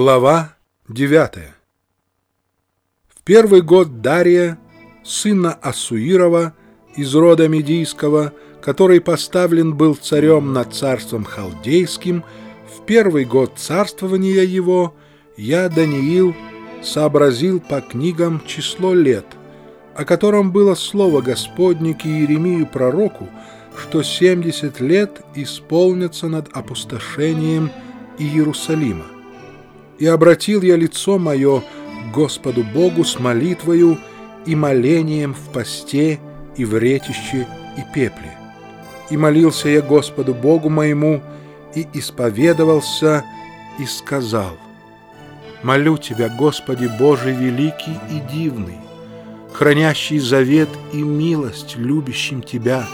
Глава 9 В первый год Дария, сына Асуирова из рода Медийского, который поставлен был царем над царством Халдейским, в первый год царствования его я, Даниил, сообразил по книгам число лет, о котором было слово Господне к Иеремию пророку, что семьдесят лет исполнятся над опустошением Иерусалима. И обратил я лицо мое Господу Богу с молитвою и молением в посте и в ретище и пепле. И молился я Господу Богу моему, и исповедовался, и сказал, «Молю Тебя, Господи Боже великий и дивный, хранящий завет и милость любящим Тебя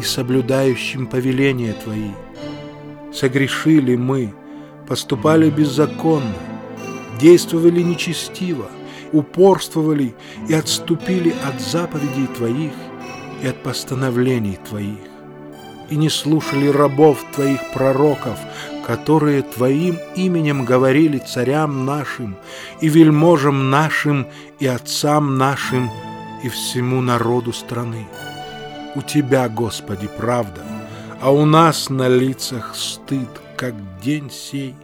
и соблюдающим повеления Твои. Согрешили мы, поступали беззаконно, действовали нечестиво, упорствовали и отступили от заповедей Твоих и от постановлений Твоих, и не слушали рабов Твоих пророков, которые Твоим именем говорили царям нашим и вельможам нашим и отцам нашим и всему народу страны. У Тебя, Господи, правда, а у нас на лицах стыд, как день сей.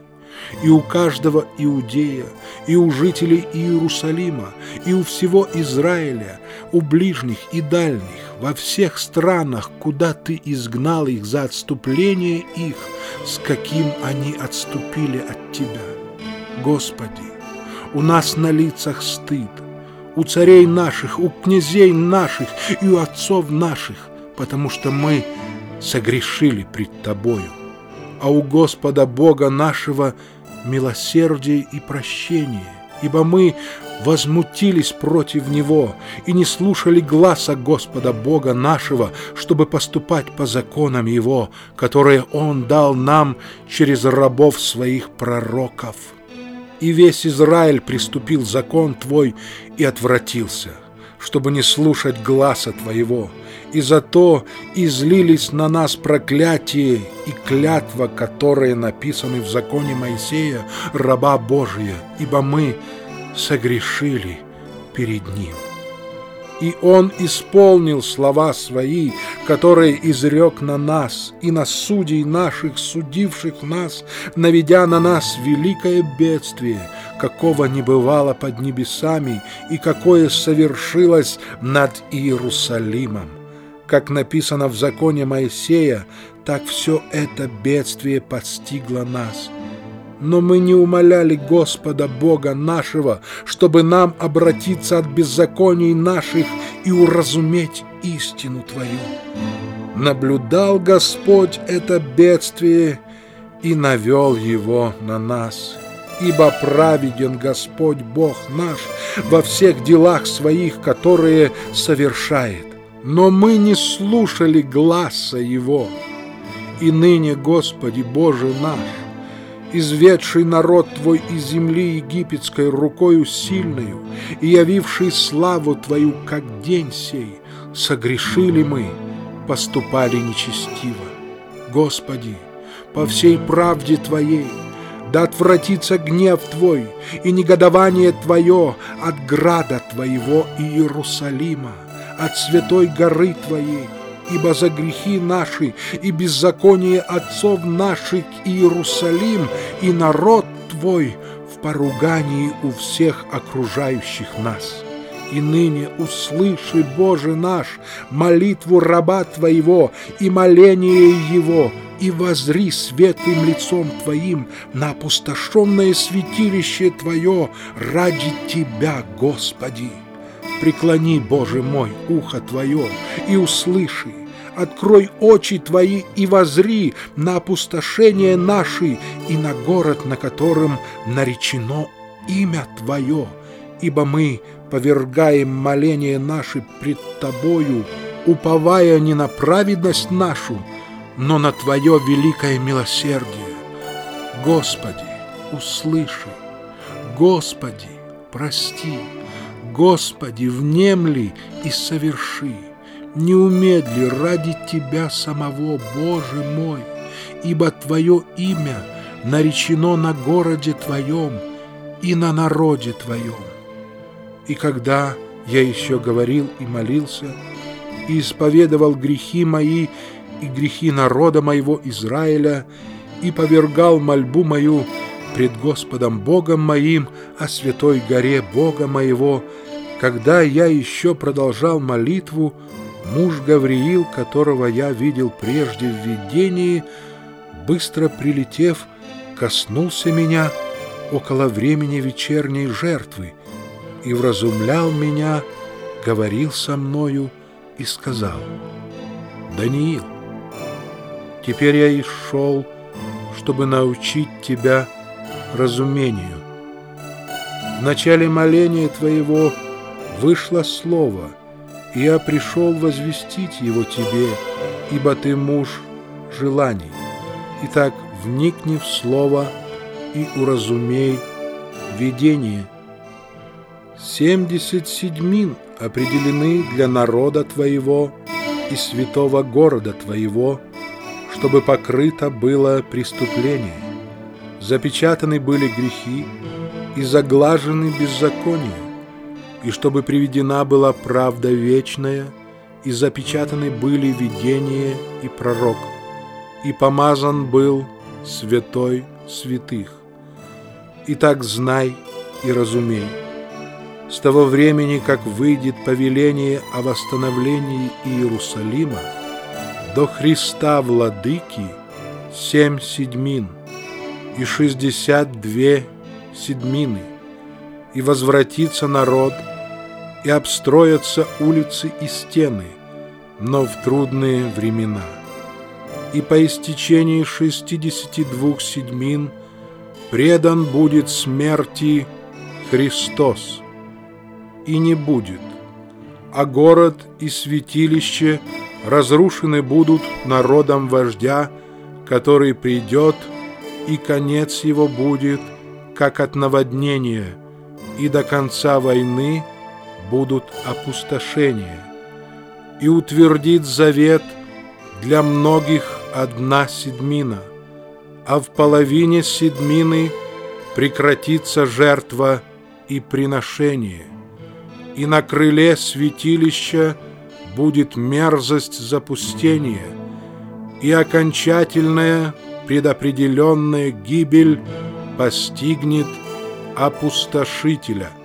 И у каждого иудея, и у жителей Иерусалима, и у всего Израиля, у ближних и дальних, во всех странах, куда Ты изгнал их за отступление их, с каким они отступили от Тебя. Господи, у нас на лицах стыд, у царей наших, у князей наших и у отцов наших, потому что мы согрешили пред Тобою а у Господа Бога нашего милосердие и прощение, ибо мы возмутились против Него и не слушали гласа Господа Бога нашего, чтобы поступать по законам Его, которые Он дал нам через рабов своих пророков. И весь Израиль приступил закон Твой и отвратился, чтобы не слушать гласа Твоего, и зато излились на нас проклятие и клятва, которые написаны в законе Моисея, раба Божия, ибо мы согрешили перед Ним. И Он исполнил слова Свои, которые изрек на нас и на судей наших, судивших нас, наведя на нас великое бедствие, какого не бывало под небесами и какое совершилось над Иерусалимом как написано в законе Моисея, так все это бедствие подстигло нас. Но мы не умоляли Господа Бога нашего, чтобы нам обратиться от беззаконий наших и уразуметь истину Твою. Наблюдал Господь это бедствие и навел его на нас. Ибо праведен Господь Бог наш во всех делах своих, которые совершает. Но мы не слушали гласа Его. И ныне, Господи Боже наш, изведший народ Твой из земли египетской рукою сильную и явивший славу Твою, как день сей, согрешили мы, поступали нечестиво. Господи, по всей правде Твоей, да отвратится гнев Твой и негодование Твое от града Твоего Иерусалима, от святой горы Твоей, ибо за грехи наши и беззаконие отцов наших Иерусалим и народ Твой в поругании у всех окружающих нас. И ныне услыши, Боже наш, молитву раба Твоего и моление Его, и возри светлым лицом Твоим на опустошенное святилище Твое ради Тебя, Господи. Преклони, Боже мой, ухо Твое и услыши. Открой очи Твои и возри на опустошение наши и на город, на котором наречено имя Твое, ибо мы повергаем моления наши пред Тобою, уповая не на праведность нашу, но на Твое великое милосердие. Господи, услыши, Господи, прости. Господи, внемли и соверши, не умедли ради Тебя самого, Боже мой, ибо Твое имя наречено на городе Твоем и на народе Твоем. И когда я еще говорил и молился, и исповедовал грехи мои и грехи народа моего Израиля, и повергал мольбу мою пред Господом Богом моим о святой горе Бога моего, когда я еще продолжал молитву, муж Гавриил, которого я видел прежде в видении, быстро прилетев, коснулся меня около времени вечерней жертвы и вразумлял меня, говорил со мною и сказал, «Даниил, теперь я и шел, чтобы научить тебя разумению. В начале моления твоего вышло слово, и я пришел возвестить его тебе, ибо ты муж желаний. Итак, вникни в слово и уразумей видение. Семьдесят седьмин определены для народа твоего и святого города твоего, чтобы покрыто было преступление. Запечатаны были грехи и заглажены беззакония, и чтобы приведена была правда вечная, и запечатаны были видение и пророк, и помазан был святой святых. Итак, знай и разумей. С того времени, как выйдет повеление о восстановлении Иерусалима, до Христа Владыки семь седьмин и шестьдесят две седьмины, и возвратится народ, и обстроятся улицы и стены, но в трудные времена. И по истечении шестидесяти двух седьмин предан будет смерти Христос, и не будет, а город и святилище разрушены будут народом вождя, который придет, и конец его будет, как от наводнения, и до конца войны будут опустошения, и утвердит завет для многих одна седьмина, а в половине седьмины прекратится жертва и приношение – и на крыле святилища будет мерзость запустения, и окончательная предопределенная гибель постигнет опустошителя –